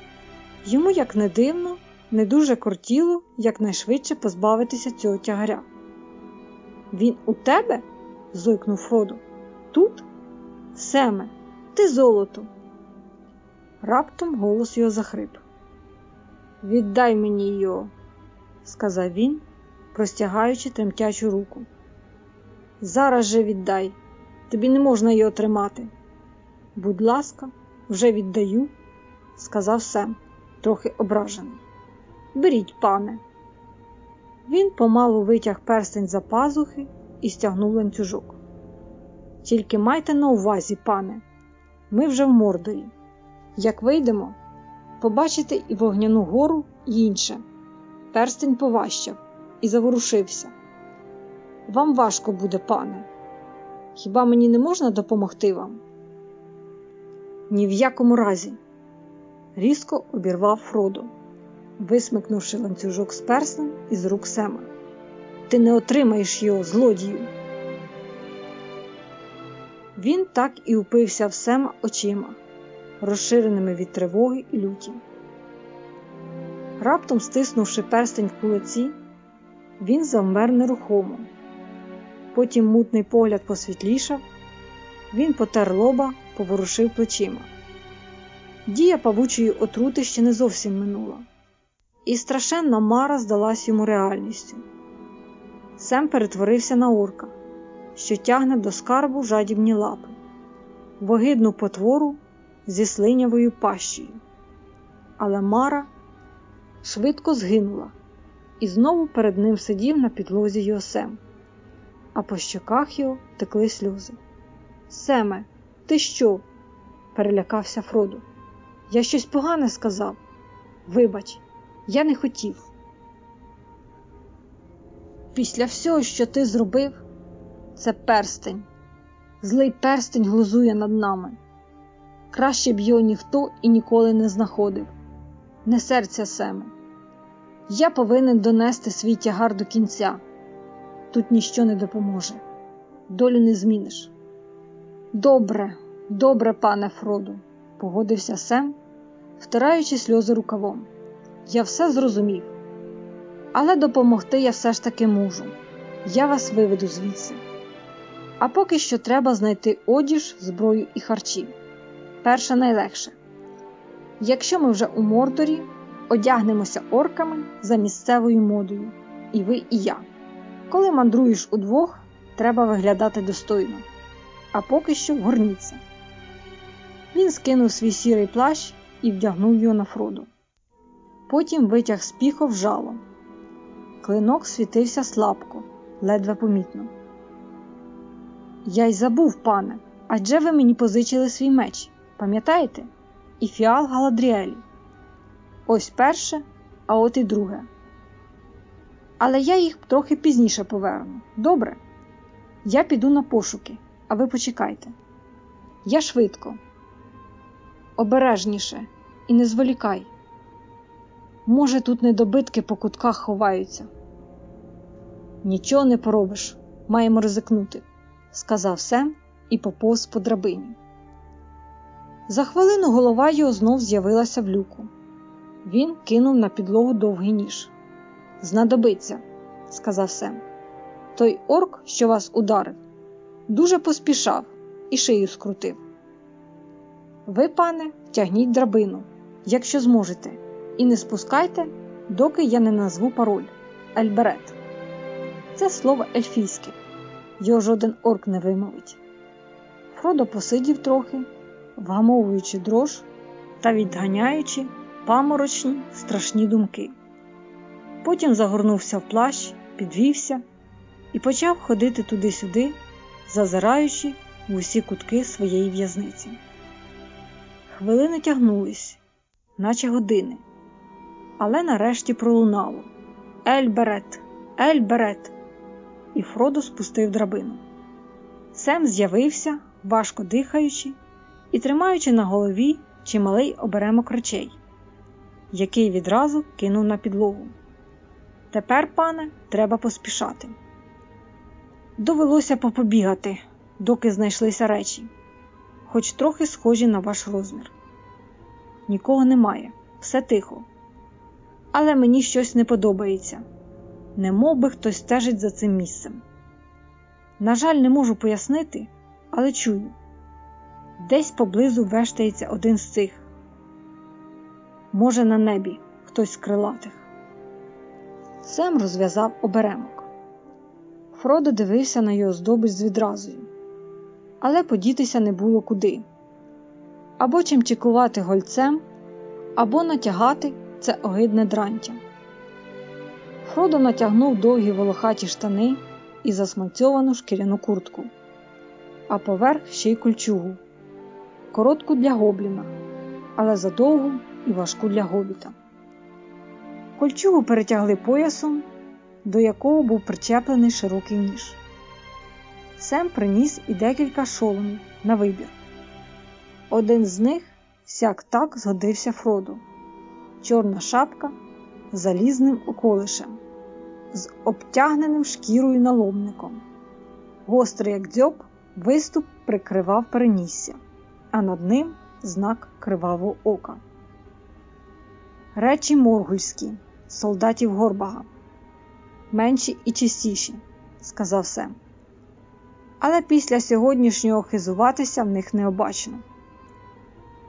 йому, як не дивно, не дуже кортіло якнайшвидше позбавитися цього тягаря. Він у тебе? зойкнув Фродо. Тут? Семе, ти золото. Раптом голос його захрип. Віддай мені його, сказав він, простягаючи тремтячу руку. Зараз же віддай, тобі не можна його тримати. Будь ласка, вже віддаю, сказав Сем, трохи ображений. Беріть, пане. Він помалу витяг перстень за пазухи і стягнув ланцюжок. Тільки майте на увазі, пане, ми вже в Мордорі. Як вийдемо, побачите і вогняну гору, і інше. Перстень поващав і заворушився. Вам важко буде, пане. Хіба мені не можна допомогти вам? Ні в якому разі, різко обірвав Фродо, висмикнувши ланцюжок з перснем із рук Сема. Ти не отримаєш його, злодію. Він так і упився в Сема очима, розширеними від тривоги і люті. Раптом стиснувши перстень в кулаці, він завмер нерухомо. Потім мутний погляд посвітлішав, він потер лоба, поворушив плечима. Дія павучої отрути ще не зовсім минула, і страшенна мара здалась йому реальністю. Сем перетворився на орка, що тягне до скарбу жадібні лапи, вогидну потвору зі слинявою пащею. Але Мара швидко згинула, і знову перед ним сидів на підлозі його Сем, а по щоках його текли сльози. Семе, ти що? перелякався Фроду. Я щось погане сказав. Вибач, я не хотів. Після всього, що ти зробив, це перстень. Злий перстень глузує над нами. Краще б його ніхто і ніколи не знаходив. Не серця Семе. Я повинен донести свій тягар до кінця. Тут ніщо не допоможе. Долю не зміниш. Добре, добре, пане Фроду, погодився Сем, втираючи сльози рукавом. Я все зрозумів. Але допомогти я все ж таки можу. Я вас виведу звідси. А поки що треба знайти одіж, зброю і харчі. Перше найлегше. Якщо ми вже у Мордорі, одягнемося орками за місцевою модою, і ви, і я. Коли мандруєш удвох, треба виглядати достойно. А поки що горніться. Він скинув свій сірий плащ і вдягнув його на Фроду. Потім витяг з піхов жало. Клинок світився слабко, ледве помітно. Я й забув, пане, адже ви мені позичили свій меч, пам'ятаєте? І фіал Галадріелі. Ось перше, а от і друге. Але я їх трохи пізніше поверну. Добре? Я піду на пошуки, а ви почекайте. Я швидко, обережніше і не зволікай. Може, тут недобитки по кутках ховаються. Нічого не поробиш, маємо ризикнути, сказав Сем і поповз по драбині. За хвилину голова його знов з'явилася в люку. Він кинув на підлогу довгий ніж. Знадобиться, сказав Сем. Той орк, що вас ударив, дуже поспішав і шию скрутив. Ви, пане, тягніть драбину, якщо зможете, і не спускайте, доки я не назву пароль Ельберет. Це слово ельфійське, його жоден орк не вимовить. Фродо посидів трохи, вгамовуючи дрож та відганяючи паморочні страшні думки. Потім загорнувся в плащ, підвівся і почав ходити туди-сюди, зазираючи в усі кутки своєї в'язниці. Хвилини тягнулись, наче години, але нарешті пролунало Ельберет, Ельберет! І Фродо спустив драбину. Сем з'явився, важко дихаючи і тримаючи на голові чималий оберемок речей, який відразу кинув на підлогу. Тепер, пане, треба поспішати. Довелося попобігати, доки знайшлися речі, хоч трохи схожі на ваш розмір. Нікого немає, все тихо. Але мені щось не подобається, не мов би хтось стежить за цим місцем. На жаль, не можу пояснити, але чую десь поблизу вештається один з цих. Може, на небі хтось з крилатих. Сем розв'язав оберемок. Фродо дивився на його здобич з відразою, але подітися не було куди. Або чим чекувати гольцем, або натягати це огидне дрантя. Фродо натягнув довгі волохаті штани, і засмальцьовану шкіряну куртку, а поверх ще й кульчугу, коротку для гобліна, але задовгу і важку для гобіта. Кольчугу перетягли поясом, до якого був причеплений широкий ніж. Сем приніс і декілька шоломів на вибір. Один з них сяк так згодився Фроду. Чорна шапка з залізним околишем, з обтягненим шкірою наломником. Гострий, як дзьоб, виступ прикривав перенісся, а над ним знак кривавого ока. Речі моргульські, солдатів Горбага. Менші і чистіші, сказав Сем. Але після сьогоднішнього хизуватися в них необачно.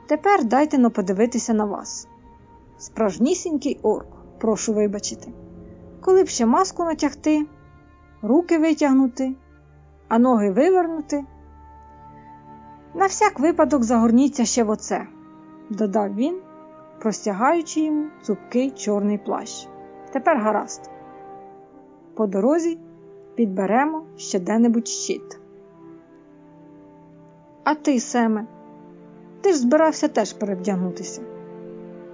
Тепер дайте но подивитися на вас. Справжнісінький орк, прошу вибачити, коли б ще маску натягти, руки витягнути, а ноги вивернути. На всяк випадок загорніться ще в оце, додав він, простягаючи йому цупкий чорний плащ. Тепер гаразд. По дорозі підберемо ще де-небудь щит. А ти, Семе, ти ж збирався теж перевдягнутися.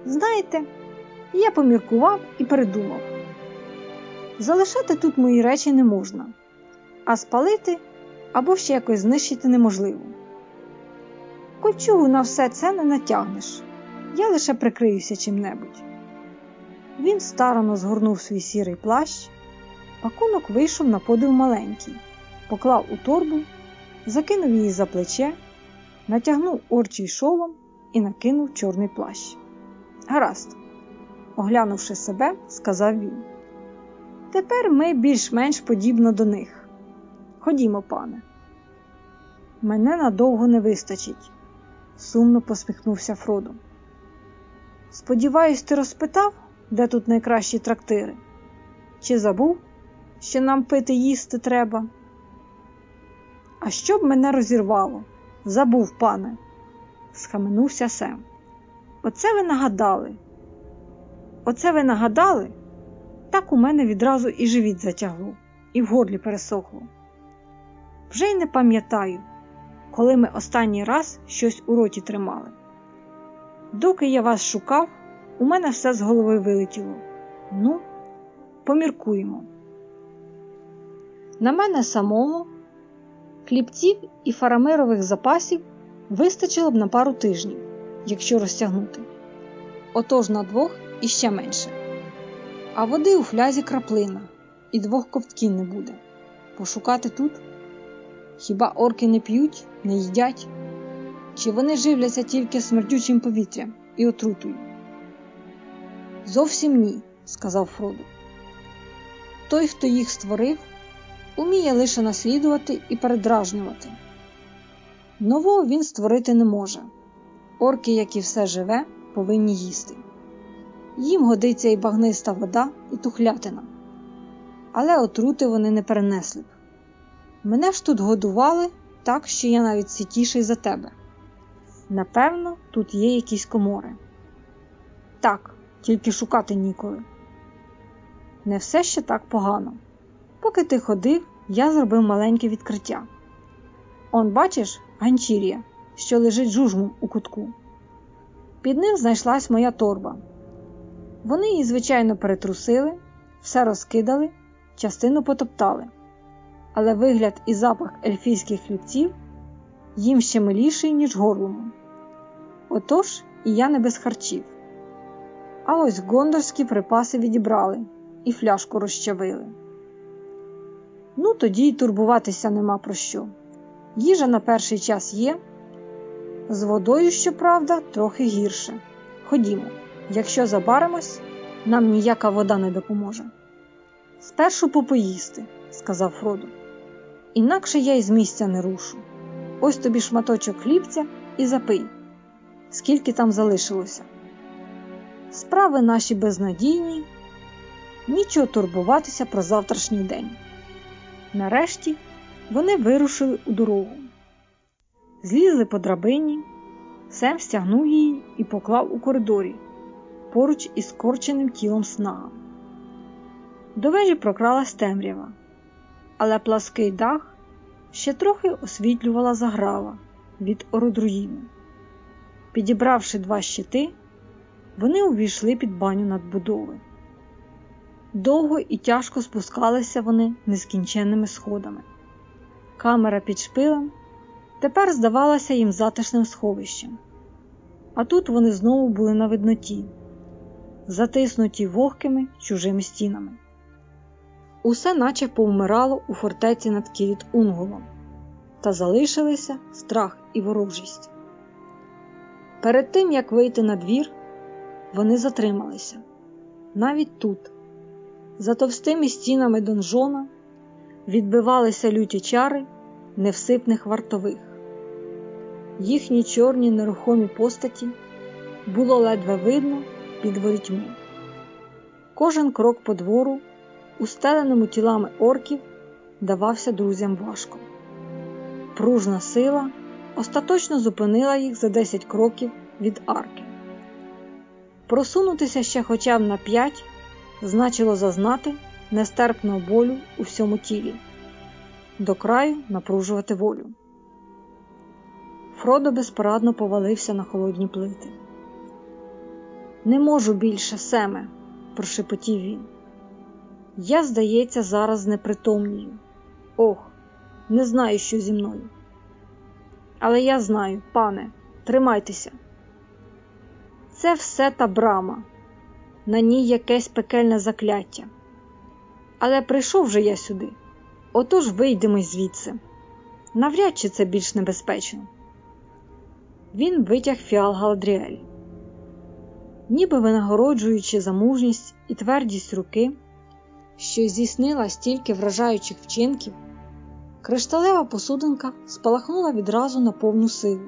Знаєте, я поміркував і передумав. Залишати тут мої речі не можна, а спалити або ще якось знищити неможливо. Кольчугу на все це не натягнеш, я лише прикриюся чим-небудь. Він старано згорнув свій сірий плащ, пакунок вийшов на подив маленький, поклав у торбу, закинув її за плече, натягнув орчий шолом і накинув чорний плащ. Гаразд, оглянувши себе, сказав він. Тепер ми більш-менш подібно до них. Ходімо, пане. Мене надовго не вистачить, сумно посміхнувся Фродо. Сподіваюсь, ти розпитав, де тут найкращі трактири? Чи забув, що нам пити їсти треба? А що б мене розірвало? Забув, пане, схаменувся Сем. Оце ви нагадали. Оце ви нагадали? Так у мене відразу і живіт затягло, і в горлі пересохло. Вже й не пам'ятаю, коли ми останній раз щось у роті тримали. Доки я вас шукав, у мене все з голови вилетіло. Ну, поміркуємо. На мене самого хлібців і фарамирових запасів вистачило б на пару тижнів, якщо розтягнути. Отож на двох іще менше. А води у флязі краплина, і двох ковтків не буде. Пошукати тут? Хіба орки не п'ють, не їдять? Чи вони живляться тільки смердючим повітрям і отрутою? Зовсім ні, сказав Фродо. Той, хто їх створив, уміє лише наслідувати і передражнювати. Нового він створити не може. Орки, як і все живе, повинні їсти. Їм годиться і багниста вода, і тухлятина. Але отрути вони не перенесли б. Мене ж тут годували так, що я навіть світіший за тебе. Напевно, тут є якісь комори. Так, тільки шукати ніколи. Не все ще так погано. Поки ти ходив, я зробив маленьке відкриття. Он, бачиш, ганчір'я, що лежить жужмом у кутку. Під ним знайшлась моя торба. Вони її, звичайно, перетрусили, все розкидали, частину потоптали. Але вигляд і запах ельфійських хлібців їм ще миліший, ніж горлому. Отож і я не без харчів. А ось гондорські припаси відібрали і фляжку розчавили. Ну, тоді й турбуватися нема про що. Їжа на перший час є, з водою, щоправда, трохи гірше. Ходімо, якщо забаримось, нам ніяка вода не допоможе. Спершу попоїсти, сказав Фродо. Інакше я із місця не рушу. Ось тобі шматочок хлібця і запий, скільки там залишилося. Справи наші безнадійні, нічого турбуватися про завтрашній день. Нарешті вони вирушили у дорогу, злізли по драбині, Сем стягнув її і поклав у коридорі поруч із скорченим тілом снага. До вежі прокралась темрява. але плаский дах ще трохи освітлювала заграва від ородруїну. Підібравши два щити, вони увійшли під баню надбудови. Довго і тяжко спускалися вони нескінченними сходами. Камера під шпилем тепер здавалася їм затишним сховищем, а тут вони знову були на видноті, затиснуті вогкими чужими стінами. Усе наче повмирало у фортеці над Кіріт Унголом, та залишилися страх і ворожість. Перед тим як вийти на двір, вони затрималися навіть тут, за товстими стінами донжона, відбивалися люті чари невсипних вартових. Їхні чорні нерухомі постаті було ледве видно під ворітьми. Кожен крок по двору, устеленому тілами орків, давався друзям важко. Пружна сила остаточно зупинила їх за 10 кроків від арки. Просунутися ще хоча б на п'ять значило зазнати нестерпного болю у всьому тілі, до краю напружувати волю. Фродо безпорадно повалився на холодні плити. Не можу більше, Семе, прошепотів він. Я, здається, зараз непритомнію. Ох, не знаю, що зі мною. Але я знаю, пане, тримайтеся. Це все та брама, на ній якесь пекельне закляття. Але прийшов же я сюди, отож вийдемо звідси. Навряд чи це більш небезпечно. Він витяг фіал Галадріель. Ніби винагороджуючи за мужність і твердість руки, що здійснила стільки вражаючих вчинків, кришталева посудинка спалахнула відразу на повну силу,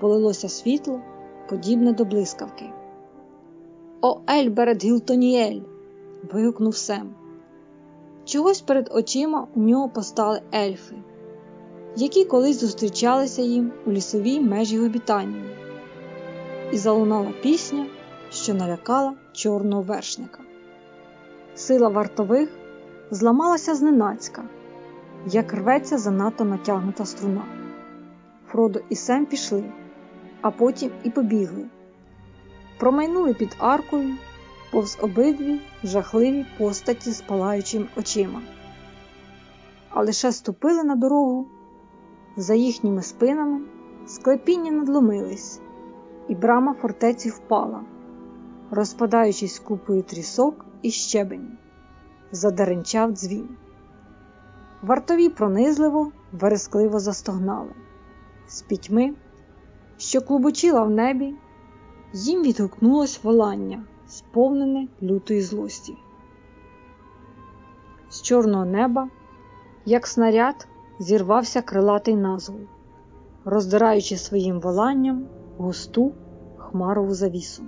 полилося світло, подібне до блискавки. О, Ельберет Гілтоніель! вигукнув Сем. Чогось перед очима у нього постали ельфи, які колись зустрічалися їм у лісовій межі обітанії, і залунала пісня, що налякала чорного вершника. Сила вартових зламалася зненацька, як рветься занадто натягнута струна. Фродо і Сем пішли, а потім і побігли. Промайнули під аркою повз обидві жахливі постаті з палаючими очима. А лише ступили на дорогу, за їхніми спинами склепіння надломились, і брама фортеці впала, розпадаючись купою трісок і щебені, задеренчав дзвін. Вартові пронизливо, верескливо застогнали. З пітьми, що клубочила в небі, їм відгукнулось волання, сповнене лютої злості. З чорного неба, як снаряд, зірвався крилатий назву, роздираючи своїм воланням густу хмарову завісу.